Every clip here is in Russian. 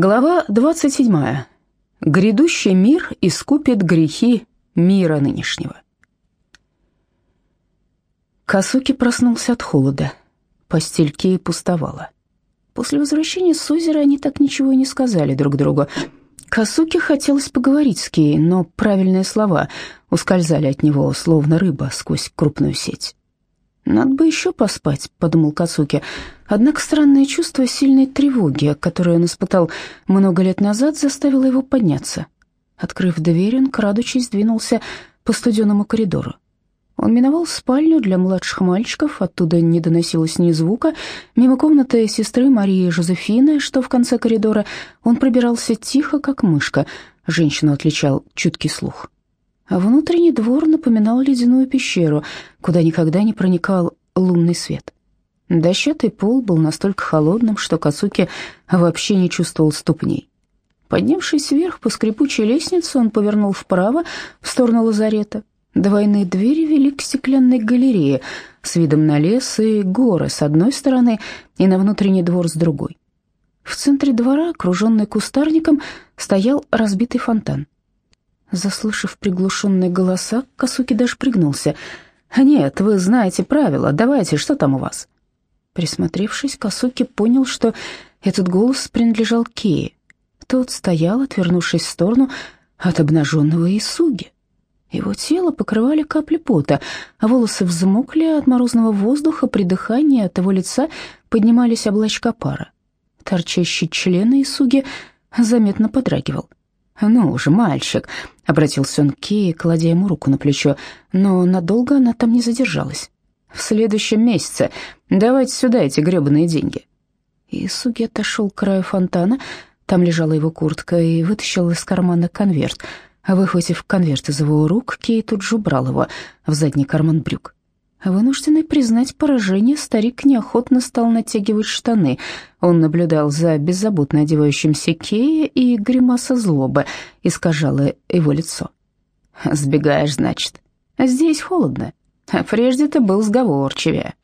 Глава 27. Грядущий мир искупит грехи мира нынешнего. Касуки проснулся от холода. Постель Кеи пустовала. После возвращения с озера они так ничего и не сказали друг другу. Касуки хотелось поговорить с Кеей, но правильные слова ускользали от него, словно рыба сквозь крупную сеть. «Надо бы еще поспать», — подумал Кацуки. Однако странное чувство сильной тревоги, которое он испытал много лет назад, заставило его подняться. Открыв дверь, он, крадучись, двинулся по студенному коридору. Он миновал спальню для младших мальчиков, оттуда не доносилось ни звука. Мимо комнаты сестры Марии Жозефины, что в конце коридора, он пробирался тихо, как мышка. Женщину отличал чуткий слух. А внутренний двор напоминал ледяную пещеру, куда никогда не проникал лунный свет. Дощатый пол был настолько холодным, что Кацуки вообще не чувствовал ступней. Поднявшись вверх по скрипучей лестнице, он повернул вправо, в сторону лазарета. Двойные двери вели к стеклянной галерее с видом на лес и горы с одной стороны и на внутренний двор с другой. В центре двора, окруженный кустарником, стоял разбитый фонтан. Заслышав приглушенные голоса, Касуки даже пригнулся. «Нет, вы знаете правила, давайте, что там у вас?» Присмотревшись, Касуки понял, что этот голос принадлежал Кее. Тот стоял, отвернувшись в сторону от обнаженного Исуги. Его тело покрывали капли пота, а волосы взмокли от морозного воздуха, при дыхании от его лица поднимались облачка пара. Торчащий член Исуги заметно подрагивал. «Ну уже, мальчик», — обратился он к Кее, кладя ему руку на плечо, но надолго она там не задержалась. «В следующем месяце давайте сюда эти гребаные деньги». И Суги отошел к краю фонтана, там лежала его куртка, и вытащил из кармана конверт. Выхватив конверт из его рук, Кей тут же убрал его в задний карман брюк. Вынужденный признать поражение, старик неохотно стал натягивать штаны. Он наблюдал за беззаботно одевающимся Кея, и гримаса злобы искажала его лицо. «Сбегаешь, значит? Здесь холодно. Прежде ты был сговорчивее».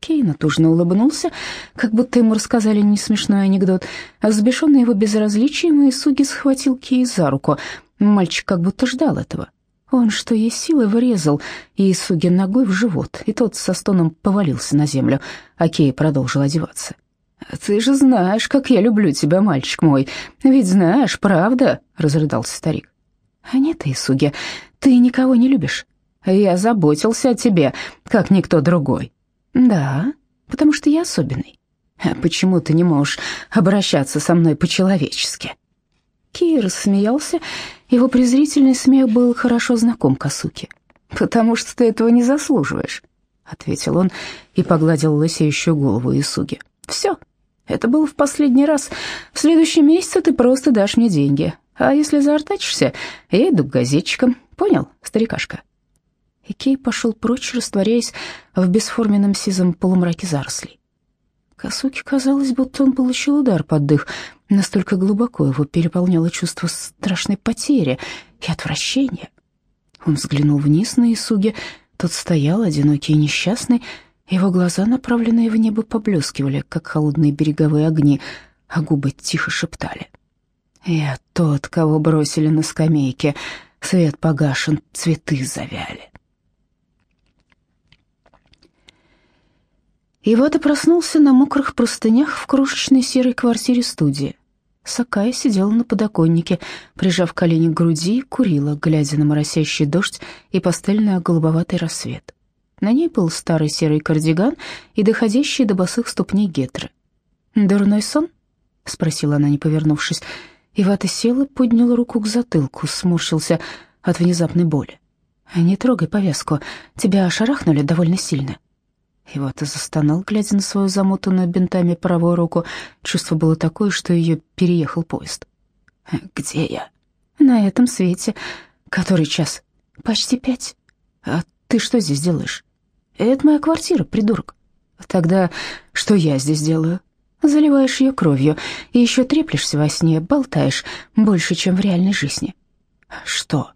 Кей натужно улыбнулся, как будто ему рассказали не смешной анекдот. Взбешенный его безразличием, Исуги схватил Кей за руку. Мальчик как будто ждал этого. Он, что есть силы, врезал Иисуге ногой в живот, и тот со стоном повалился на землю. Акей продолжил одеваться. «Ты же знаешь, как я люблю тебя, мальчик мой. Ведь знаешь, правда?» — разрыдался старик. «А нет, Исуге, ты никого не любишь. Я заботился о тебе, как никто другой». «Да, потому что я особенный. Почему ты не можешь обращаться со мной по-человечески?» Кей рассмеялся. Его презрительный смех был хорошо знаком Касуке. «Потому что ты этого не заслуживаешь», — ответил он и погладил лысеющую голову Исуги. «Все, это было в последний раз. В следующем месяце ты просто дашь мне деньги. А если заортачишься, я иду к газетчикам. Понял, старикашка?» И Кей пошел прочь, растворяясь в бесформенном сизом полумраке зарослей. Касуке казалось, будто он получил удар под дых — Настолько глубоко его переполняло чувство страшной потери и отвращения. Он взглянул вниз на Исуги. Тот стоял, одинокий и несчастный. Его глаза, направленные в небо, поблескивали, как холодные береговые огни, а губы тихо шептали. «Я тот, кого бросили на скамейке. Свет погашен, цветы завяли». Ивата проснулся на мокрых простынях в крошечной серой квартире студии. Сакая сидела на подоконнике, прижав колени к груди, курила, глядя на моросящий дождь и пастельный голубоватый рассвет. На ней был старый серый кардиган и доходящие до босых ступней гетры. «Дурной сон?» — спросила она, не повернувшись. Ивата села, подняла руку к затылку, сморщился от внезапной боли. «Не трогай повязку, тебя шарахнули довольно сильно». И вот и застонал, глядя на свою замотанную бинтами правую руку. Чувство было такое, что ее переехал поезд. «Где я?» «На этом свете. Который час?» «Почти пять». «А ты что здесь делаешь?» «Это моя квартира, придурок». «Тогда что я здесь делаю?» «Заливаешь ее кровью и еще треплешься во сне, болтаешь больше, чем в реальной жизни». «Что?»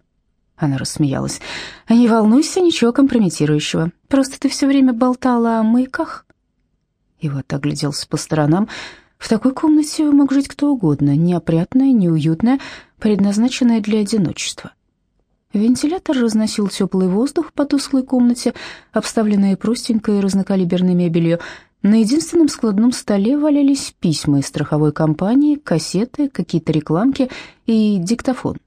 Она рассмеялась. «Не волнуйся, ничего компрометирующего. Просто ты все время болтала о маяках». И вот огляделся по сторонам. В такой комнате мог жить кто угодно, неопрятная, неуютная, предназначенная для одиночества. Вентилятор разносил теплый воздух по тусклой комнате, обставленной простенькой разнокалиберной мебелью. На единственном складном столе валялись письма из страховой компании, кассеты, какие-то рекламки и диктофон.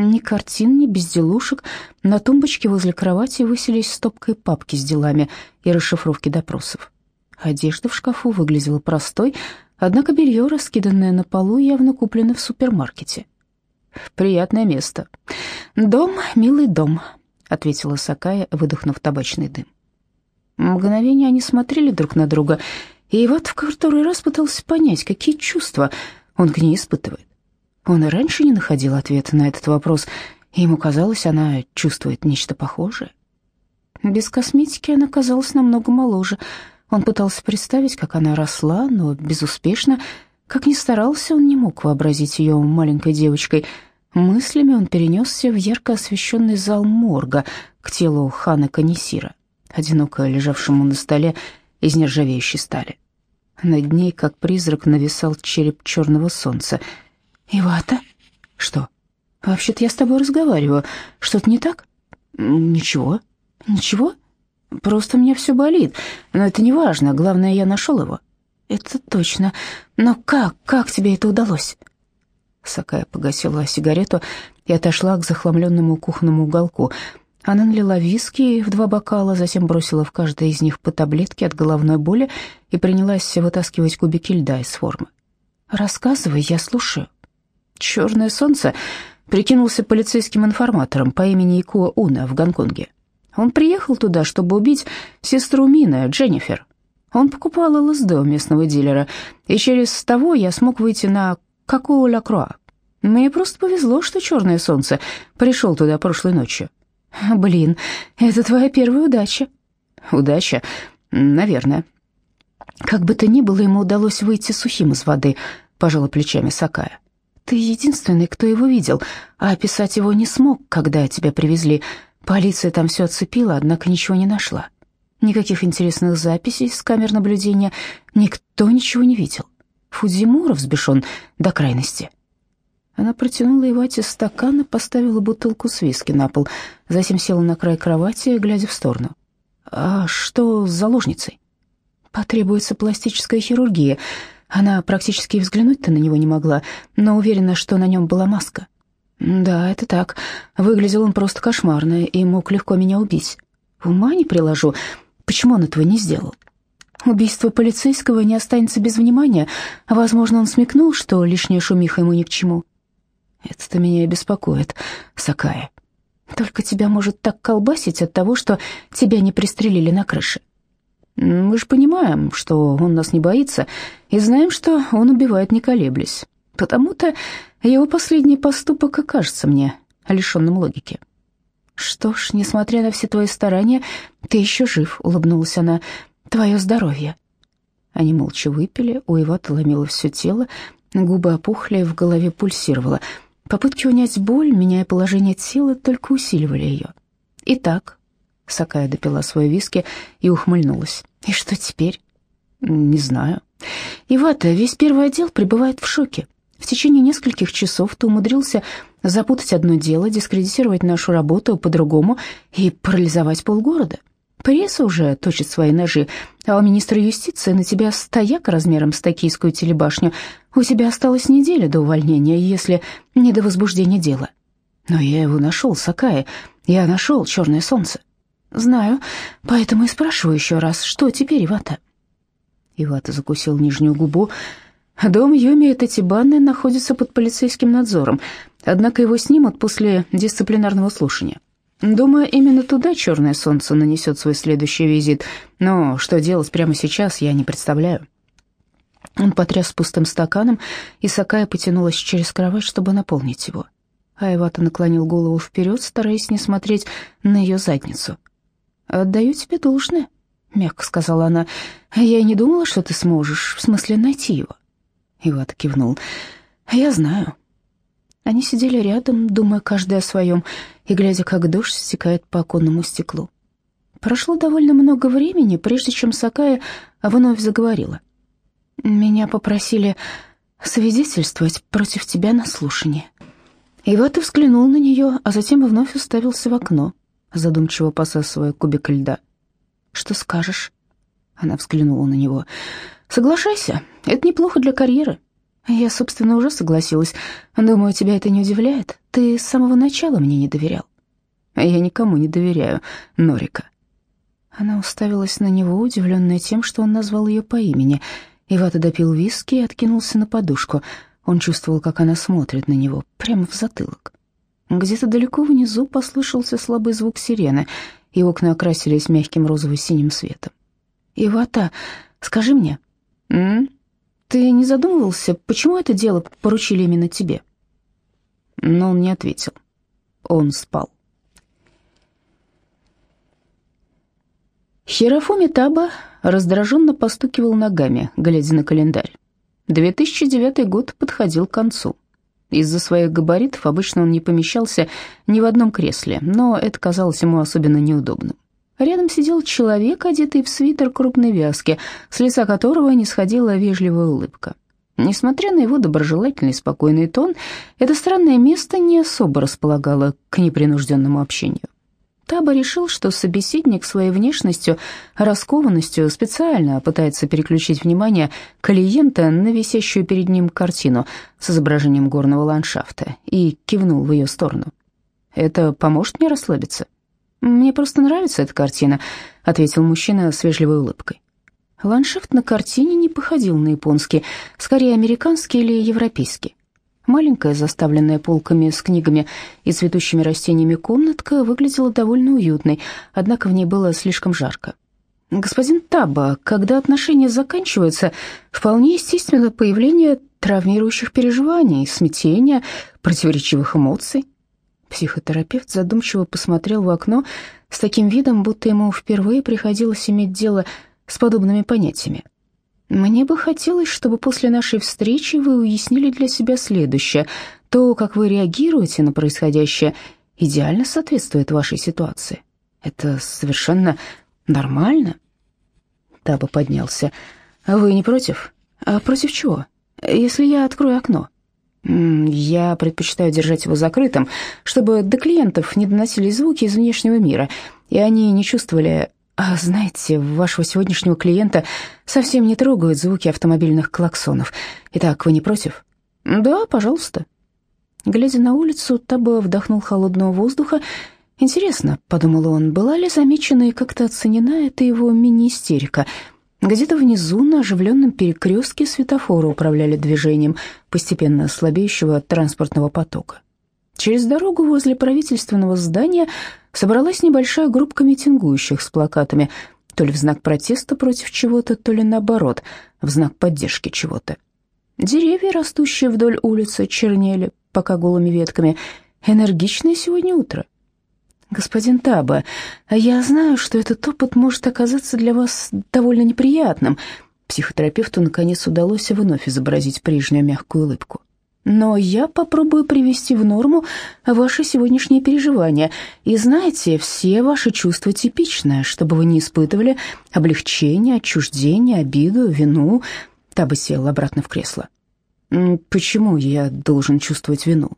Ни картин, ни безделушек. На тумбочке возле кровати высились стопкой папки с делами и расшифровки допросов. Одежда в шкафу выглядела простой, однако белье, раскиданное на полу, явно куплено в супермаркете. «Приятное место. Дом, милый дом», — ответила Сакая, выдохнув табачный дым. Мгновение они смотрели друг на друга, и вот в который раз пытался понять, какие чувства он к ней испытывает. Он и раньше не находил ответа на этот вопрос, и ему казалось, она чувствует нечто похожее. Без косметики она казалась намного моложе. Он пытался представить, как она росла, но безуспешно. Как ни старался, он не мог вообразить ее маленькой девочкой — Мыслями он перенесся в ярко освещенный зал морга к телу хана Канисира, одиноко лежавшему на столе из нержавеющей стали. Над ней, как призрак, нависал череп черного солнца. «Ивата? Что? Вообще-то я с тобой разговариваю. Что-то не так?» «Ничего. Ничего? Просто у меня все болит. Но это не важно. Главное, я нашел его». «Это точно. Но как? Как тебе это удалось?» Сакая погасила сигарету и отошла к захламленному кухонному уголку. Она налила виски в два бокала, затем бросила в каждый из них по таблетке от головной боли и принялась вытаскивать кубики льда из формы. «Рассказывай, я слушаю». «Черное солнце» прикинулся полицейским информатором по имени Икуа Уна в Гонконге. Он приехал туда, чтобы убить сестру Мина, Дженнифер. Он покупал ЛСД у местного дилера, и через того я смог выйти на как у Ля Мне просто повезло, что черное солнце пришел туда прошлой ночью. Блин, это твоя первая удача. Удача? Наверное. Как бы то ни было, ему удалось выйти сухим из воды, пожала плечами Сакая. Ты единственный, кто его видел, а описать его не смог, когда тебя привезли. Полиция там все оцепила, однако ничего не нашла. Никаких интересных записей с камер наблюдения, никто ничего не видел. Фудзимура взбешен до крайности. Она протянула Ивате стакан и поставила бутылку с виски на пол, затем села на край кровати, глядя в сторону. «А что с заложницей?» «Потребуется пластическая хирургия. Она практически взглянуть-то на него не могла, но уверена, что на нем была маска». «Да, это так. Выглядел он просто кошмарно и мог легко меня убить. Ума не приложу. Почему он этого не сделал?» Убийство полицейского не останется без внимания. Возможно, он смекнул, что лишняя шумиха ему ни к чему. Это-то меня и беспокоит, Сакая. Только тебя может так колбасить от того, что тебя не пристрелили на крыше. Мы же понимаем, что он нас не боится, и знаем, что он убивает не колеблясь. Потому-то его последний поступок и кажется мне лишенным логики. «Что ж, несмотря на все твои старания, ты еще жив», — улыбнулась она. Твое здоровье». Они молча выпили, у Ивата ломило все тело, губы опухли, в голове пульсировало. Попытки унять боль, меняя положение тела, только усиливали ее. «Итак», — Сакая допила свой виски и ухмыльнулась. «И что теперь?» «Не знаю». «Ивата, весь первый отдел пребывает в шоке. В течение нескольких часов ты умудрился запутать одно дело, дискредитировать нашу работу по-другому и парализовать полгорода. Пресса уже точит свои ножи, а у министра юстиции на тебя стояк размером с токийскую телебашню. У тебя осталась неделя до увольнения, если не до возбуждения дела. Но я его нашел, Сакая. Я нашел черное солнце. Знаю, поэтому и спрашиваю еще раз, что теперь, Ивата? Ивата закусил нижнюю губу. Дом Юми Татибаны находится под полицейским надзором, однако его снимут после дисциплинарного слушания. Думаю, именно туда черное солнце нанесет свой следующий визит, но что делать прямо сейчас, я не представляю. Он потряс пустым стаканом, и Сакая потянулась через кровать, чтобы наполнить его. Айвата наклонил голову вперед, стараясь не смотреть на ее задницу. «Отдаю тебе должное», — мягко сказала она. «Я и не думала, что ты сможешь, в смысле найти его». Ивата кивнул. «Я знаю». Они сидели рядом, думая каждый о своем, и глядя, как дождь стекает по оконному стеклу. Прошло довольно много времени, прежде чем Сакая вновь заговорила. Меня попросили свидетельствовать против тебя на слушании. Ивата взглянул на нее, а затем вновь уставился в окно, задумчиво посасывая кубик льда. «Что скажешь?» Она взглянула на него. «Соглашайся, это неплохо для карьеры». «Я, собственно, уже согласилась. Думаю, тебя это не удивляет. Ты с самого начала мне не доверял». «Я никому не доверяю, Норика». Она уставилась на него, удивленная тем, что он назвал ее по имени. Ивата допил виски и откинулся на подушку. Он чувствовал, как она смотрит на него, прямо в затылок. Где-то далеко внизу послышался слабый звук сирены, и окна окрасились мягким розово-синим светом. «Ивата, скажи мне, м? ты не задумывался, почему это дело поручили именно тебе?» Но он не ответил. Он спал. Хирофуми Таба раздраженно постукивал ногами, глядя на календарь. 2009 год подходил к концу. Из-за своих габаритов обычно он не помещался ни в одном кресле, но это казалось ему особенно неудобным. Рядом сидел человек, одетый в свитер крупной вязки, с лица которого не сходила вежливая улыбка. Несмотря на его доброжелательный спокойный тон, это странное место не особо располагало к непринужденному общению. Таба решил, что собеседник своей внешностью, раскованностью специально пытается переключить внимание клиента на висящую перед ним картину с изображением горного ландшафта и кивнул в ее сторону. «Это поможет мне расслабиться?» «Мне просто нравится эта картина», — ответил мужчина с вежливой улыбкой. Ландшафт на картине не походил на японский, скорее американский или европейский. Маленькая, заставленная полками с книгами и цветущими растениями комнатка выглядела довольно уютной, однако в ней было слишком жарко. «Господин Таба, когда отношения заканчиваются, вполне естественно появление травмирующих переживаний, смятения, противоречивых эмоций». Психотерапевт задумчиво посмотрел в окно с таким видом, будто ему впервые приходилось иметь дело с подобными понятиями. Мне бы хотелось, чтобы после нашей встречи вы уяснили для себя следующее. То, как вы реагируете на происходящее, идеально соответствует вашей ситуации. Это совершенно нормально. Таба поднялся. Вы не против? А против чего? Если я открою окно? Я предпочитаю держать его закрытым, чтобы до клиентов не доносились звуки из внешнего мира, и они не чувствовали а знаете, вашего сегодняшнего клиента совсем не трогают звуки автомобильных клаксонов. Итак, вы не против? Да, пожалуйста. Глядя на улицу, Таба вдохнул холодного воздуха. Интересно, подумал он, была ли замечена и как-то оценена эта его мини-истерика. Где-то внизу на оживленном перекрестке светофоры управляли движением постепенно слабеющего транспортного потока. Через дорогу возле правительственного здания собралась небольшая группа митингующих с плакатами, то ли в знак протеста против чего-то, то ли наоборот, в знак поддержки чего-то. Деревья, растущие вдоль улицы, чернели, пока голыми ветками. Энергичное сегодня утро. «Господин Таба, я знаю, что этот опыт может оказаться для вас довольно неприятным». Психотерапевту наконец удалось вновь изобразить прежнюю мягкую улыбку но я попробую привести в норму ваши сегодняшние переживания. И знаете, все ваши чувства типичные, чтобы вы не испытывали облегчение, отчуждение, обиду, вину. Таба села обратно в кресло. Почему я должен чувствовать вину?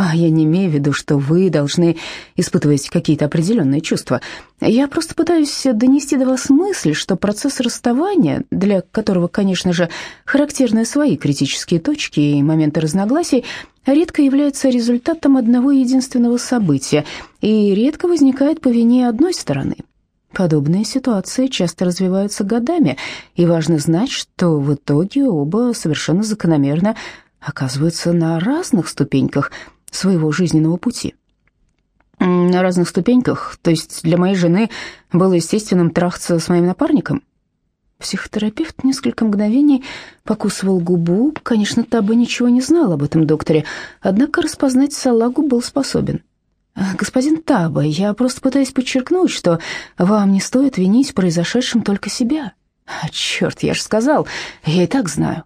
А я не имею в виду, что вы должны испытывать какие-то определенные чувства. Я просто пытаюсь донести до вас мысль, что процесс расставания, для которого, конечно же, характерны свои критические точки и моменты разногласий, редко является результатом одного единственного события и редко возникает по вине одной стороны. Подобные ситуации часто развиваются годами, и важно знать, что в итоге оба совершенно закономерно оказываются на разных ступеньках – своего жизненного пути. На разных ступеньках, то есть для моей жены было естественным трахаться с моим напарником. Психотерапевт несколько мгновений покусывал губу. Конечно, Таба ничего не знал об этом докторе, однако распознать салагу был способен. «Господин Таба, я просто пытаюсь подчеркнуть, что вам не стоит винить в произошедшем только себя». «Черт, я же сказал, я и так знаю».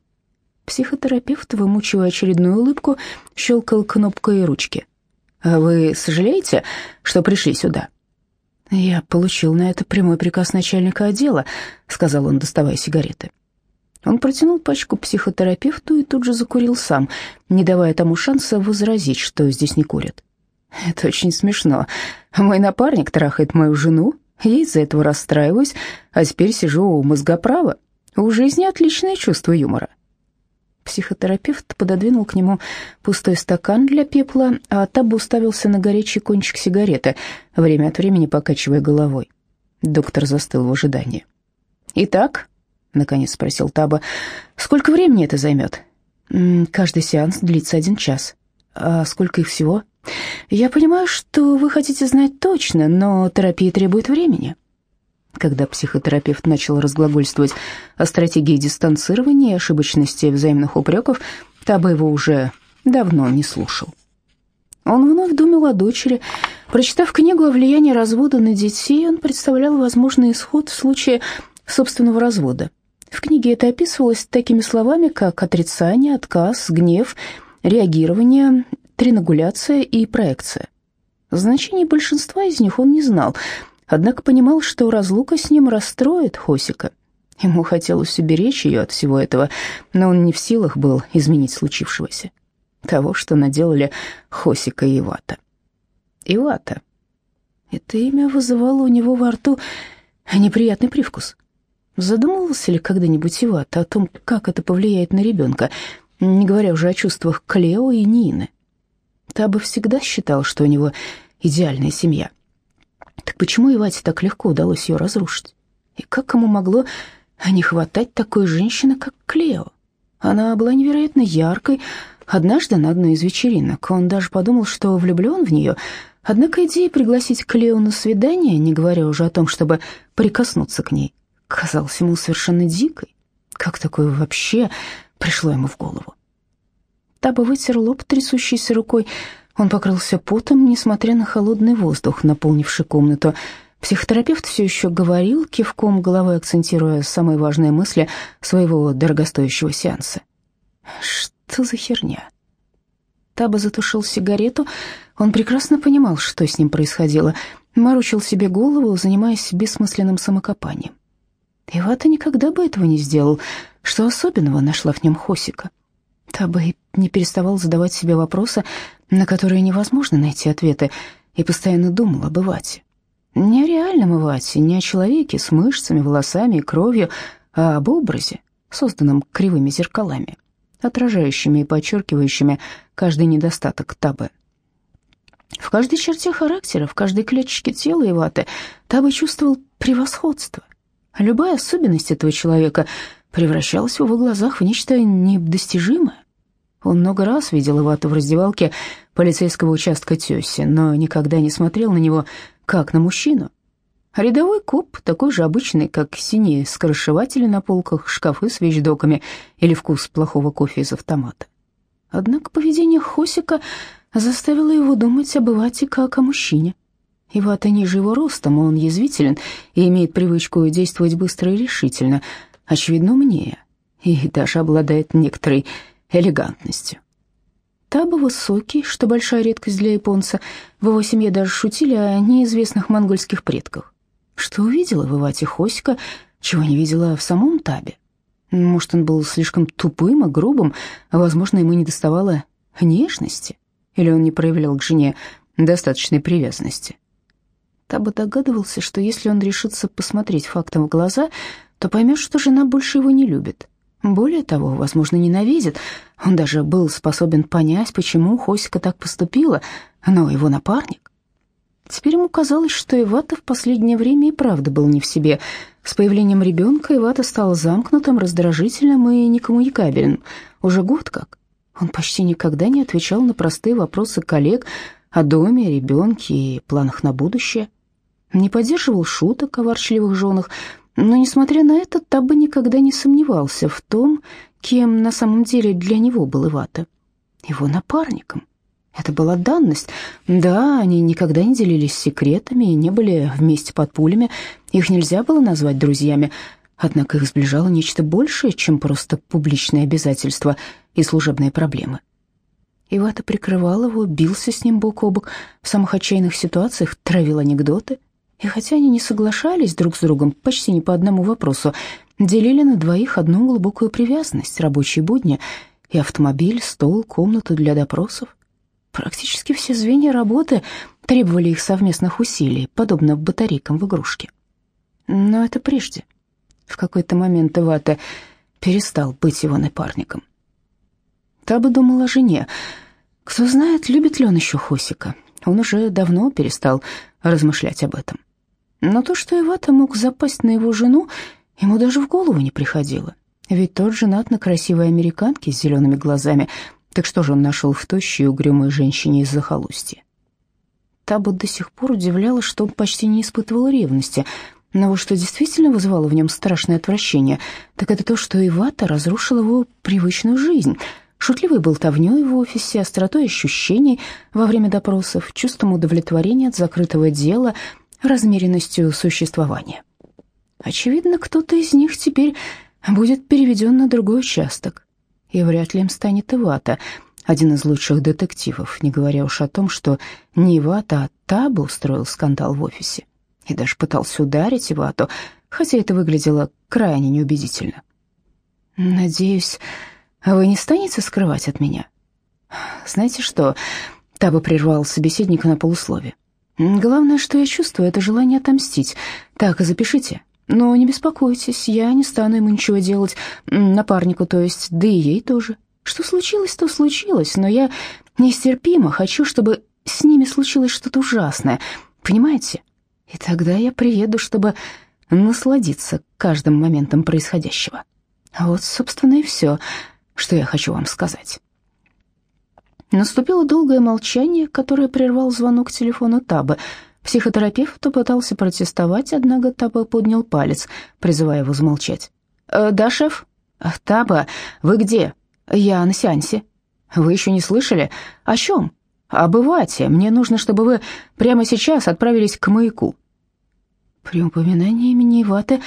Психотерапевт, вымучивая очередную улыбку, щелкал кнопкой ручки. «А вы сожалеете, что пришли сюда?» «Я получил на это прямой приказ начальника отдела», — сказал он, доставая сигареты. Он протянул пачку психотерапевту и тут же закурил сам, не давая тому шанса возразить, что здесь не курят. «Это очень смешно. Мой напарник трахает мою жену, я из-за этого расстраиваюсь, а теперь сижу у мозгоправа. У жизни отличное чувство юмора». Психотерапевт пододвинул к нему пустой стакан для пепла, а Табу уставился на горячий кончик сигареты, время от времени покачивая головой. Доктор застыл в ожидании. «Итак», — наконец спросил Таба, — «сколько времени это займет?» «Каждый сеанс длится один час». «А сколько их всего?» «Я понимаю, что вы хотите знать точно, но терапия требует времени». Когда психотерапевт начал разглагольствовать о стратегии дистанцирования и ошибочности взаимных упреков, Таба его уже давно не слушал. Он вновь думал о дочери. Прочитав книгу о влиянии развода на детей, он представлял возможный исход в случае собственного развода. В книге это описывалось такими словами, как отрицание, отказ, гнев, реагирование, тринагуляция и проекция. Значение большинства из них он не знал – однако понимал, что разлука с ним расстроит Хосика. Ему хотелось уберечь ее от всего этого, но он не в силах был изменить случившегося. Того, что наделали Хосика и Ивата. Ивата. Это имя вызывало у него во рту неприятный привкус. Задумывался ли когда-нибудь Ивата о том, как это повлияет на ребенка, не говоря уже о чувствах Клео и Нины? Таба всегда считал, что у него идеальная семья — так почему Ивате так легко удалось ее разрушить? И как ему могло не хватать такой женщины, как Клео? Она была невероятно яркой. Однажды на одной из вечеринок он даже подумал, что влюблен в нее. Однако идея пригласить Клео на свидание, не говоря уже о том, чтобы прикоснуться к ней, казалась ему совершенно дикой. Как такое вообще пришло ему в голову? Таба вытер лоб трясущейся рукой, он покрылся потом, несмотря на холодный воздух, наполнивший комнату. Психотерапевт все еще говорил, кивком головы акцентируя самые важные мысли своего дорогостоящего сеанса. «Что за херня?» Таба затушил сигарету. Он прекрасно понимал, что с ним происходило. Морочил себе голову, занимаясь бессмысленным самокопанием. Ивата никогда бы этого не сделал. Что особенного нашла в нем Хосика? Таба не переставал задавать себе вопросы, на которые невозможно найти ответы, и постоянно думал об Ивате. Не о реальном Ивате, не о человеке с мышцами, волосами и кровью, а об образе, созданном кривыми зеркалами, отражающими и подчеркивающими каждый недостаток Табы. В каждой черте характера, в каждой клеточке тела Иваты Табы чувствовал превосходство. Любая особенность этого человека превращалась в его глазах в нечто недостижимое. Он много раз видел Ивату в раздевалке полицейского участка Тёси, но никогда не смотрел на него как на мужчину. Рядовой коп, такой же обычный, как синие скоросшиватели на полках, шкафы с вещдоками или вкус плохого кофе из автомата. Однако поведение Хосика заставило его думать об Ивате как о мужчине. Ивата ниже его ростом, он язвителен и имеет привычку действовать быстро и решительно, очевидно, умнее, и даже обладает некоторой элегантностью. Таба высокий, что большая редкость для японца. В его семье даже шутили о неизвестных монгольских предках. Что увидела в Ивате Хосика, чего не видела в самом Табе? Может, он был слишком тупым и грубым, а, возможно, ему не доставало нежности? Или он не проявлял к жене достаточной привязанности? Таба догадывался, что если он решится посмотреть фактам в глаза, то поймет, что жена больше его не любит. Более того, возможно, ненавидит. Он даже был способен понять, почему Хосика так поступила, но его напарник... Теперь ему казалось, что Ивата в последнее время и правда был не в себе. С появлением ребенка Ивата стал замкнутым, раздражительным и некоммуникабельным. Уже год как. Он почти никогда не отвечал на простые вопросы коллег о доме, ребенке и планах на будущее. Не поддерживал шуток о ворчливых женах, но, несмотря на это, Таба никогда не сомневался в том, кем на самом деле для него был Ивата. Его напарником. Это была данность. Да, они никогда не делились секретами и не были вместе под пулями. Их нельзя было назвать друзьями. Однако их сближало нечто большее, чем просто публичные обязательства и служебные проблемы. Ивата прикрывал его, бился с ним бок о бок, в самых отчаянных ситуациях травил анекдоты — и хотя они не соглашались друг с другом почти ни по одному вопросу, делили на двоих одну глубокую привязанность, рабочие будни и автомобиль, стол, комнату для допросов. Практически все звенья работы требовали их совместных усилий, подобно батарейкам в игрушке. Но это прежде. В какой-то момент Ивата перестал быть его напарником. Таба думал о жене. Кто знает, любит ли он еще Хосика. Он уже давно перестал размышлять об этом. Но то, что Ивата мог запасть на его жену, ему даже в голову не приходило. Ведь тот женат на красивой американке с зелеными глазами, так что же он нашел в тощей угрюмой женщине из захолустья? Таба до сих пор удивляла, что он почти не испытывал ревности, но вот что действительно вызывало в нем страшное отвращение, так это то, что Ивата разрушил его привычную жизнь — шутливой болтовнёй в офисе, остротой ощущений во время допросов, чувством удовлетворения от закрытого дела, размеренностью существования. Очевидно, кто-то из них теперь будет переведен на другой участок, и вряд ли им станет Ивата, один из лучших детективов, не говоря уж о том, что не Ивата, а Таба устроил скандал в офисе и даже пытался ударить Ивату, хотя это выглядело крайне неубедительно. «Надеюсь, вы не станете скрывать от меня? Знаете что? Таба прервал собеседника на полуслове. Главное, что я чувствую, это желание отомстить. Так, запишите. Но не беспокойтесь, я не стану ему ничего делать, напарнику, то есть, да и ей тоже. Что случилось, то случилось, но я нестерпимо хочу, чтобы с ними случилось что-то ужасное, понимаете? И тогда я приеду, чтобы насладиться каждым моментом происходящего. Вот, собственно, и все что я хочу вам сказать». Наступило долгое молчание, которое прервал звонок телефона Табы. Психотерапевт попытался протестовать, однако Таба поднял палец, призывая его замолчать. «Э, «Да, шеф?» «Таба, вы где?» «Я на сеансе». «Вы еще не слышали? О чем?» «Об Ивате. Мне нужно, чтобы вы прямо сейчас отправились к маяку». При упоминании имени Иваты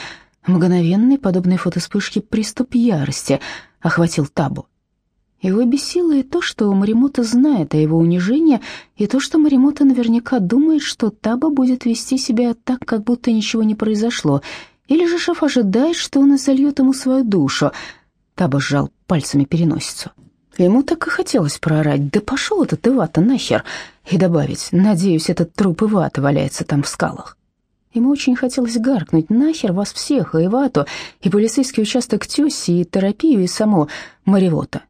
мгновенный, подобный фотоспышке, приступ ярости — охватил Табу. Его бесило и то, что Маримота знает о его унижении, и то, что Маримота наверняка думает, что Таба будет вести себя так, как будто ничего не произошло, или же шеф ожидает, что он изольет ему свою душу. Таба сжал пальцами переносицу. Ему так и хотелось проорать «Да пошел этот Ивата нахер!» и добавить «Надеюсь, этот труп Ивата валяется там в скалах». Ему очень хотелось гаркнуть «Нахер вас всех, и Ивату, и полицейский участок Тёси, и терапию, и само Маривота».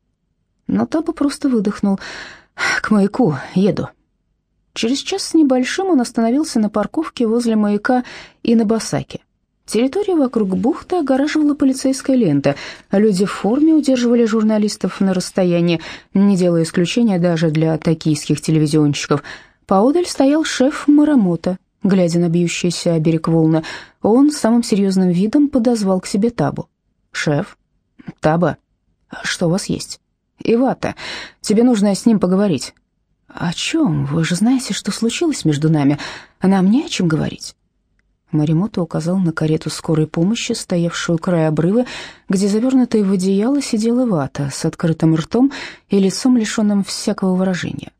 Но Таба просто выдохнул. «К маяку еду». Через час с небольшим он остановился на парковке возле маяка и на Басаке. Территорию вокруг бухты огораживала полицейская лента. Люди в форме удерживали журналистов на расстоянии, не делая исключения даже для токийских телевизионщиков. Поодаль стоял шеф Марамота, Глядя на бьющийся о берег волны, он самым серьезным видом подозвал к себе Табу. «Шеф? Таба? Что у вас есть?» «Ивата, тебе нужно с ним поговорить». «О чем? Вы же знаете, что случилось между нами. Нам не о чем говорить». Маримото указал на карету скорой помощи, стоявшую у края обрыва, где завернутая в одеяло сидела вата с открытым ртом и лицом, лишенным всякого выражения.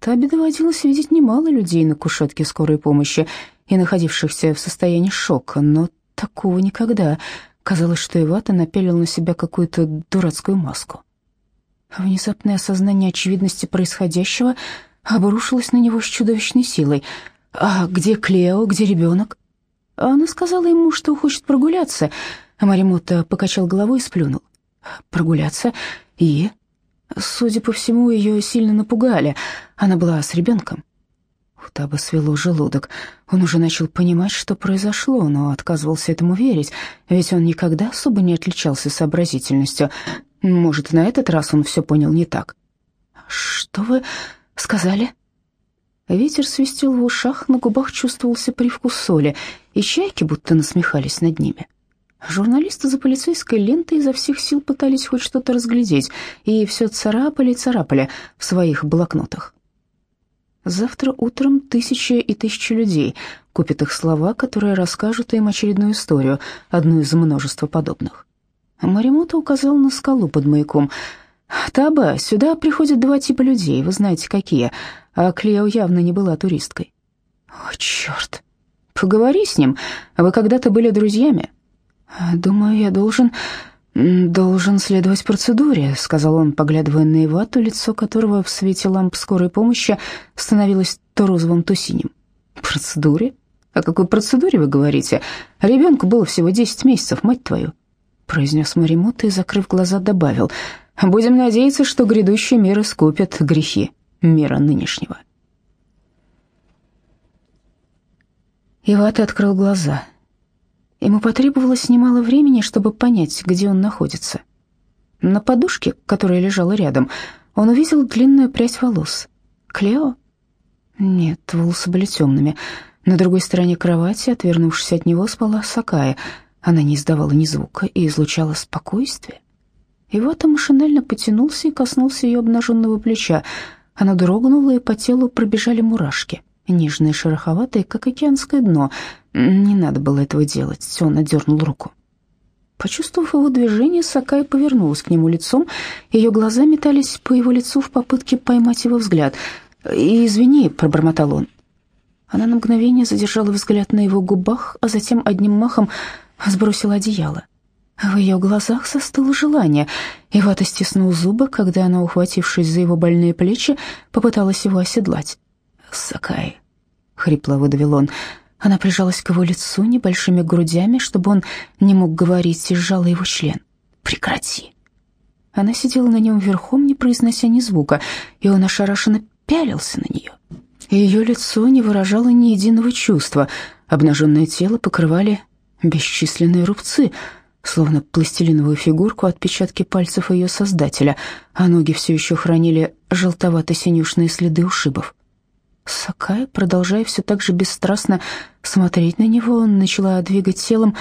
Таби доводилось видеть немало людей на кушетке скорой помощи и находившихся в состоянии шока, но такого никогда. Казалось, что Ивата напялил на себя какую-то дурацкую маску. Внезапное осознание очевидности происходящего обрушилось на него с чудовищной силой. «А где Клео? Где ребенок?» Она сказала ему, что хочет прогуляться, а Маримота покачал головой и сплюнул. «Прогуляться? И?» Судя по всему, ее сильно напугали. Она была с ребенком. У Таба свело желудок. Он уже начал понимать, что произошло, но отказывался этому верить, ведь он никогда особо не отличался сообразительностью. Может, на этот раз он все понял не так. «Что вы сказали?» Ветер свистел в ушах, на губах чувствовался привкус соли, и чайки будто насмехались над ними. Журналисты за полицейской лентой изо всех сил пытались хоть что-то разглядеть, и все царапали и царапали в своих блокнотах. Завтра утром тысячи и тысячи людей купят их слова, которые расскажут им очередную историю, одну из множества подобных. Маримота указал на скалу под маяком. «Таба, сюда приходят два типа людей, вы знаете, какие, а Клео явно не была туристкой». «О, черт! Поговори с ним, вы когда-то были друзьями». «Думаю, я должен...» «Должен следовать процедуре», — сказал он, поглядывая на Ивату, лицо которого в свете ламп скорой помощи становилось то розовым, то синим. «Процедуре? О какой процедуре вы говорите? Ребенку было всего десять месяцев, мать твою», — произнес Маримота и, закрыв глаза, добавил. «Будем надеяться, что грядущие меры скупят грехи мира нынешнего». Ивата открыл глаза — Ему потребовалось немало времени, чтобы понять, где он находится. На подушке, которая лежала рядом, он увидел длинную прядь волос. Клео? Нет, волосы были темными. На другой стороне кровати, отвернувшись от него, спала Сакая. Она не издавала ни звука и излучала спокойствие. И вот он машинально потянулся и коснулся ее обнаженного плеча. Она дрогнула, и по телу пробежали мурашки, нежные, шероховатые, как океанское дно — не надо было этого делать, он отдернул руку. Почувствовав его движение, Сакай повернулась к нему лицом, ее глаза метались по его лицу в попытке поймать его взгляд. «Извини», — пробормотал он. Она на мгновение задержала взгляд на его губах, а затем одним махом сбросила одеяло. В ее глазах застыло желание, и Вата стиснул зубы, когда она, ухватившись за его больные плечи, попыталась его оседлать. «Сакай», — хрипло выдавил он, — она прижалась к его лицу небольшими грудями, чтобы он не мог говорить, и сжала его член. «Прекрати!» Она сидела на нем верхом, не произнося ни звука, и он ошарашенно пялился на нее. Ее лицо не выражало ни единого чувства. Обнаженное тело покрывали бесчисленные рубцы, словно пластилиновую фигурку отпечатки пальцев ее создателя, а ноги все еще хранили желтовато-синюшные следы ушибов. Сакая, продолжая все так же бесстрастно смотреть на него, начала двигать телом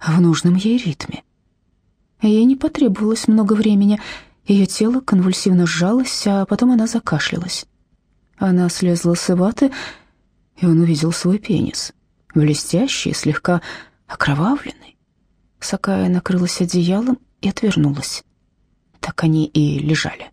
в нужном ей ритме. Ей не потребовалось много времени. Ее тело конвульсивно сжалось, а потом она закашлялась. Она слезла с ваты, и он увидел свой пенис, блестящий, слегка окровавленный. Сакая накрылась одеялом и отвернулась. Так они и лежали.